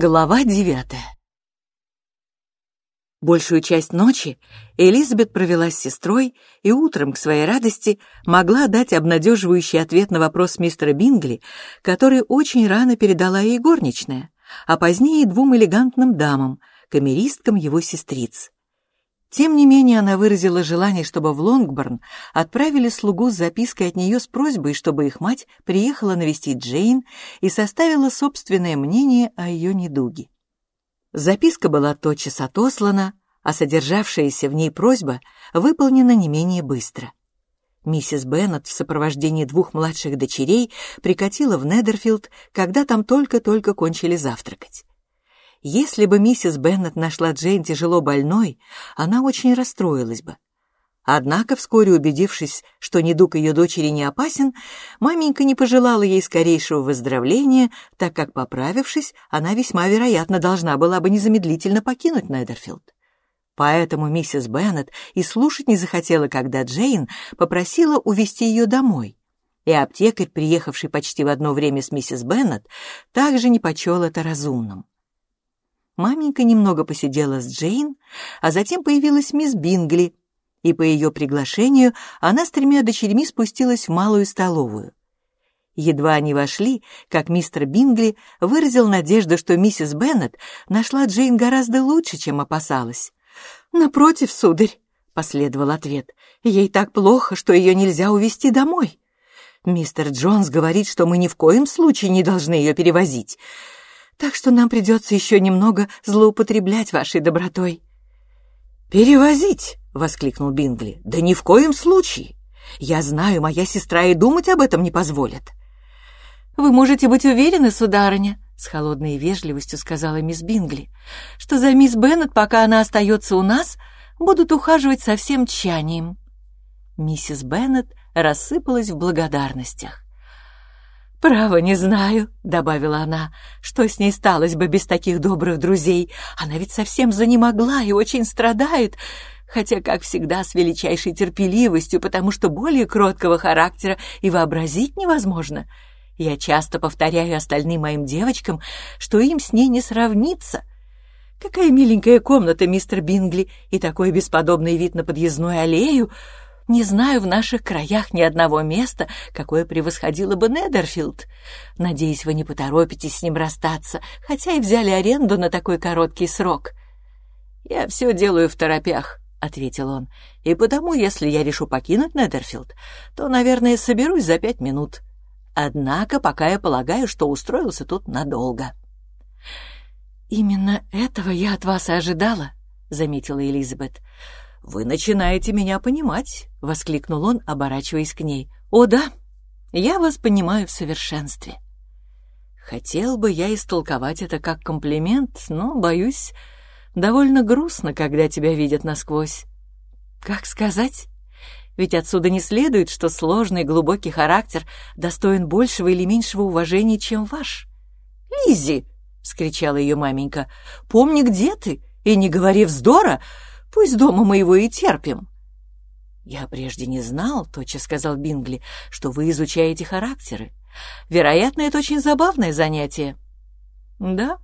Глава девятая Большую часть ночи Элизабет провела с сестрой и утром, к своей радости, могла дать обнадеживающий ответ на вопрос мистера Бингли, который очень рано передала ей горничная, а позднее двум элегантным дамам, камеристкам его сестриц. Тем не менее, она выразила желание, чтобы в Лонгборн отправили слугу с запиской от нее с просьбой, чтобы их мать приехала навестить Джейн и составила собственное мнение о ее недуге. Записка была тотчас отослана, а содержавшаяся в ней просьба выполнена не менее быстро. Миссис Беннет в сопровождении двух младших дочерей прикатила в Недерфилд, когда там только-только кончили завтракать. Если бы миссис Беннет нашла Джейн тяжело больной, она очень расстроилась бы. Однако, вскоре убедившись, что недуг ее дочери не опасен, маменька не пожелала ей скорейшего выздоровления, так как, поправившись, она весьма вероятно должна была бы незамедлительно покинуть Недерфилд. Поэтому миссис Беннет и слушать не захотела, когда Джейн попросила увезти ее домой. И аптекарь, приехавший почти в одно время с миссис Беннет, также не почел это разумным. Маменька немного посидела с Джейн, а затем появилась мисс Бингли, и по ее приглашению она с тремя дочерьми спустилась в малую столовую. Едва они вошли, как мистер Бингли выразил надежду, что миссис Беннет нашла Джейн гораздо лучше, чем опасалась. «Напротив, сударь», — последовал ответ, — «ей так плохо, что ее нельзя увезти домой. Мистер Джонс говорит, что мы ни в коем случае не должны ее перевозить так что нам придется еще немного злоупотреблять вашей добротой». «Перевозить!» — воскликнул Бингли. «Да ни в коем случае! Я знаю, моя сестра и думать об этом не позволит». «Вы можете быть уверены, сударыня», — с холодной вежливостью сказала мисс Бингли, «что за мисс Беннет, пока она остается у нас, будут ухаживать со всем тщанием». Миссис Беннет рассыпалась в благодарностях. «Право, не знаю», — добавила она, — «что с ней сталось бы без таких добрых друзей? Она ведь совсем занемогла и очень страдает, хотя, как всегда, с величайшей терпеливостью, потому что более кроткого характера и вообразить невозможно. Я часто повторяю остальным моим девочкам, что им с ней не сравнится. Какая миленькая комната, мистер Бингли, и такой бесподобный вид на подъездную аллею!» Не знаю в наших краях ни одного места, какое превосходило бы Недерфилд. Надеюсь, вы не поторопитесь с ним расстаться, хотя и взяли аренду на такой короткий срок. Я все делаю в торопях, — ответил он, — и потому, если я решу покинуть Недерфилд, то, наверное, соберусь за пять минут. Однако пока я полагаю, что устроился тут надолго. «Именно этого я от вас и ожидала», — заметила Элизабет. «Вы начинаете меня понимать», — воскликнул он, оборачиваясь к ней. «О да, я вас понимаю в совершенстве». Хотел бы я истолковать это как комплимент, но, боюсь, довольно грустно, когда тебя видят насквозь. Как сказать? Ведь отсюда не следует, что сложный глубокий характер достоин большего или меньшего уважения, чем ваш. «Лиззи!» — вскричала ее маменька. «Помни, где ты, и не говори вздора, Пусть дома мы его и терпим». «Я прежде не знал, — тотчас сказал Бингли, — что вы изучаете характеры. Вероятно, это очень забавное занятие». «Да,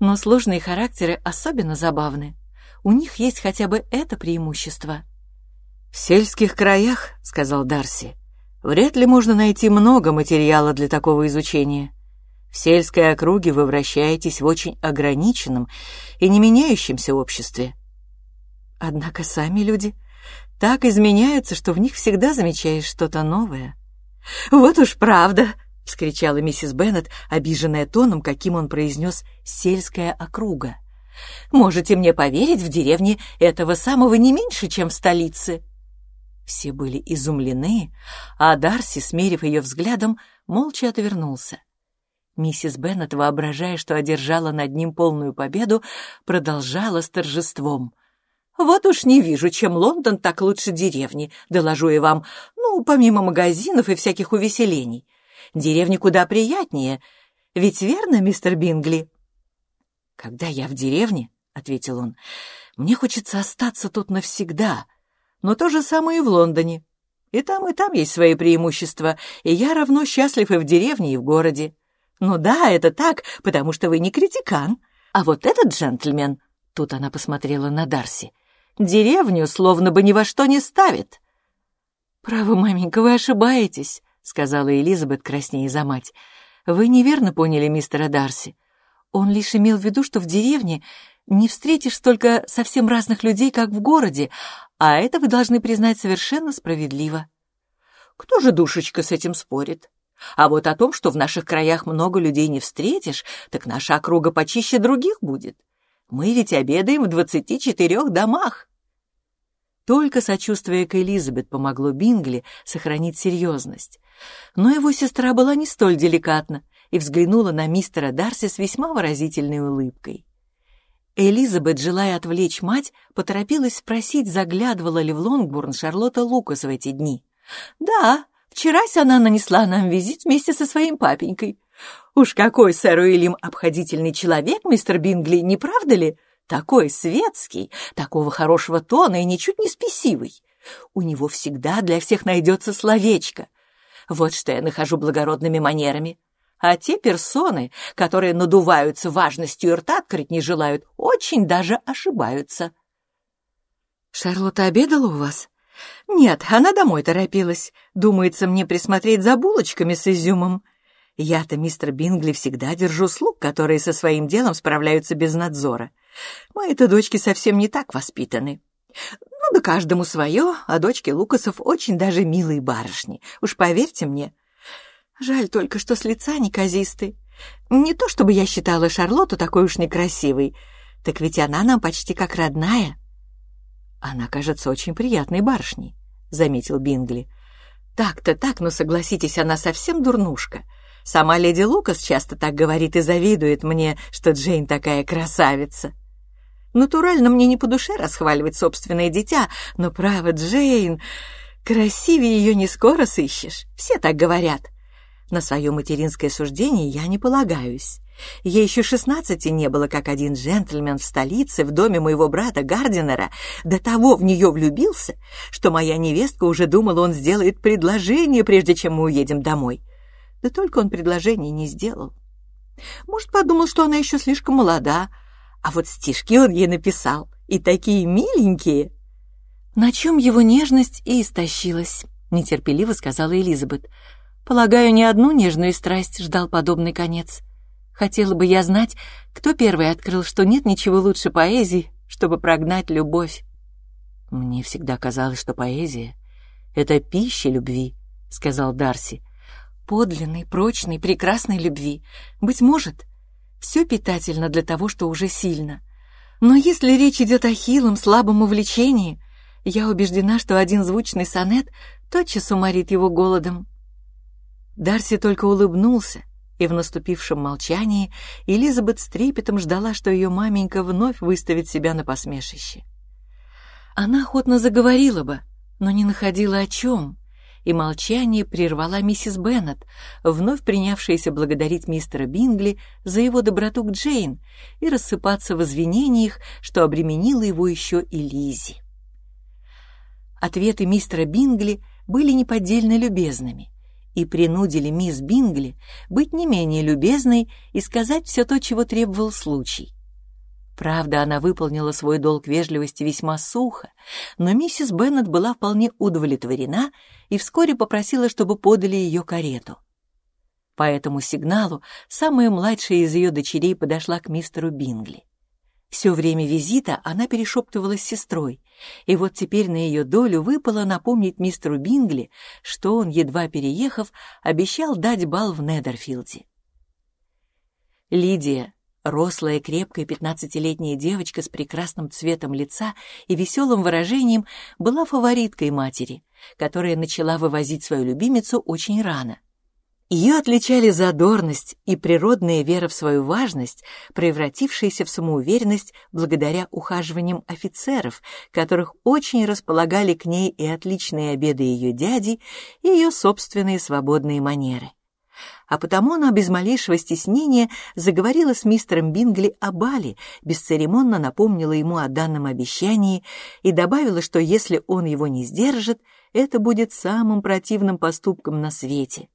но сложные характеры особенно забавны. У них есть хотя бы это преимущество». «В сельских краях, — сказал Дарси, — вряд ли можно найти много материала для такого изучения. В сельской округе вы вращаетесь в очень ограниченном и не меняющемся обществе. Однако сами люди так изменяются, что в них всегда замечаешь что-то новое. «Вот уж правда!» — вскричала миссис Беннет, обиженная тоном, каким он произнес «сельская округа». «Можете мне поверить, в деревне этого самого не меньше, чем в столице». Все были изумлены, а Дарси, смерив ее взглядом, молча отвернулся. Миссис Беннет, воображая, что одержала над ним полную победу, продолжала с торжеством. Вот уж не вижу, чем Лондон так лучше деревни, доложу я вам, ну, помимо магазинов и всяких увеселений. Деревни куда приятнее. Ведь верно, мистер Бингли? Когда я в деревне, — ответил он, — мне хочется остаться тут навсегда. Но то же самое и в Лондоне. И там, и там есть свои преимущества, и я равно счастлив и в деревне, и в городе. «Ну да, это так, потому что вы не критикан. А вот этот джентльмен...» Тут она посмотрела на Дарси. «Деревню словно бы ни во что не ставит». «Право, маменька, вы ошибаетесь», — сказала Элизабет краснее за мать. «Вы неверно поняли мистера Дарси. Он лишь имел в виду, что в деревне не встретишь столько совсем разных людей, как в городе, а это вы должны признать совершенно справедливо. Кто же, душечка, с этим спорит? А вот о том, что в наших краях много людей не встретишь, так наша округа почище других будет. Мы ведь обедаем в двадцати четырех домах. Только сочувствие к Элизабет помогло Бингли сохранить серьезность. Но его сестра была не столь деликатна и взглянула на мистера Дарси с весьма выразительной улыбкой. Элизабет, желая отвлечь мать, поторопилась спросить, заглядывала ли в Лонгбурн Шарлотта Лукас в эти дни. «Да, вчерась она нанесла нам визит вместе со своим папенькой. Уж какой сэр Уильям обходительный человек, мистер Бингли, не правда ли? Такой светский, такого хорошего тона и ничуть не спесивый. У него всегда для всех найдется словечко. Вот что я нахожу благородными манерами. А те персоны, которые надуваются важностью и рта открыть не желают, очень даже ошибаются. «Шарлотта обедала у вас?» «Нет, она домой торопилась. Думается мне присмотреть за булочками с изюмом. Я-то, мистер Бингли, всегда держу слуг, которые со своим делом справляются без надзора. Мои-то дочки совсем не так воспитаны. Ну да каждому свое, а дочки Лукасов очень даже милые барышни. Уж поверьте мне, Жаль только, что с лица неказисты. Не то чтобы я считала Шарлотту такой уж некрасивой, так ведь она нам почти как родная. Она кажется очень приятной барышней, — заметил Бингли. Так-то так, но согласитесь, она совсем дурнушка. Сама леди Лукас часто так говорит и завидует мне, что Джейн такая красавица. Натурально мне не по душе расхваливать собственное дитя, но право, Джейн, красивее ее не скоро сыщешь, все так говорят. — на свое материнское суждение я не полагаюсь. Ей еще шестнадцати не было, как один джентльмен в столице, в доме моего брата Гардинера, до того в нее влюбился, что моя невестка уже думала, он сделает предложение, прежде чем мы уедем домой. Да только он предложение не сделал. Может, подумал, что она еще слишком молода, а вот стишки он ей написал, и такие миленькие. На чем его нежность и истощилась, нетерпеливо сказала Элизабет. Полагаю, ни одну нежную страсть ждал подобный конец. Хотела бы я знать, кто первый открыл, что нет ничего лучше поэзии, чтобы прогнать любовь. Мне всегда казалось, что поэзия — это пища любви, — сказал Дарси. Подлинной, прочной, прекрасной любви. Быть может, все питательно для того, что уже сильно. Но если речь идет о хилом, слабом увлечении, я убеждена, что один звучный сонет тотчас уморит его голодом. Дарси только улыбнулся, и в наступившем молчании Элизабет с трепетом ждала, что ее маменька вновь выставит себя на посмешище. Она охотно заговорила бы, но не находила о чем, и молчание прервала миссис Беннет, вновь принявшаяся благодарить мистера Бингли за его доброту к Джейн и рассыпаться в извинениях, что обременило его еще и Лизи. Ответы мистера Бингли были неподдельно любезными — и принудили мисс Бингли быть не менее любезной и сказать все то, чего требовал случай. Правда, она выполнила свой долг вежливости весьма сухо, но миссис Беннет была вполне удовлетворена и вскоре попросила, чтобы подали ее карету. По этому сигналу самая младшая из ее дочерей подошла к мистеру Бингли. Все время визита она перешептывалась с сестрой, и вот теперь на ее долю выпало напомнить мистеру Бингли, что он, едва переехав, обещал дать бал в Недерфилде. Лидия, рослая, крепкая пятнадцатилетняя девочка с прекрасным цветом лица и веселым выражением, была фавориткой матери, которая начала вывозить свою любимицу очень рано — ее отличали задорность и природная вера в свою важность, превратившаяся в самоуверенность благодаря ухаживаниям офицеров, которых очень располагали к ней и отличные обеды ее дяди, и ее собственные свободные манеры. А потому она без малейшего стеснения заговорила с мистером Бингли о бале, бесцеремонно напомнила ему о данном обещании и добавила, что если он его не сдержит, это будет самым противным поступком на свете.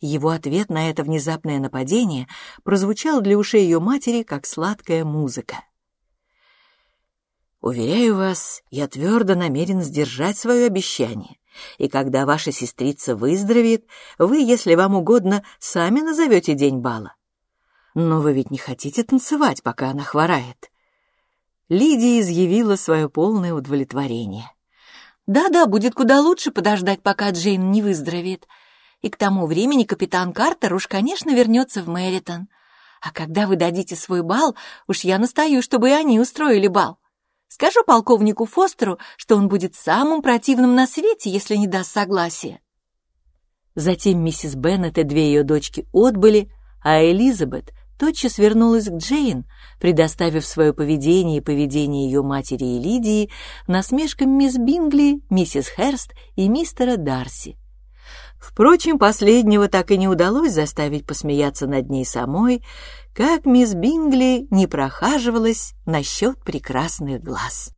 Его ответ на это внезапное нападение прозвучал для ушей ее матери, как сладкая музыка. «Уверяю вас, я твердо намерен сдержать свое обещание, и когда ваша сестрица выздоровеет, вы, если вам угодно, сами назовете день бала. Но вы ведь не хотите танцевать, пока она хворает». Лидия изъявила свое полное удовлетворение. «Да-да, будет куда лучше подождать, пока Джейн не выздоровеет. И к тому времени капитан Картер уж, конечно, вернется в Мэритон. А когда вы дадите свой бал, уж я настаю, чтобы и они устроили бал. Скажу полковнику Фостеру, что он будет самым противным на свете, если не даст согласия». Затем миссис Беннет и две ее дочки отбыли, а Элизабет тотчас вернулась к Джейн, предоставив свое поведение и поведение ее матери и Лидии насмешкам мисс Бингли, миссис Херст и мистера Дарси. Впрочем, последнего так и не удалось заставить посмеяться над ней самой, как мисс Бингли не прохаживалась насчет прекрасных глаз.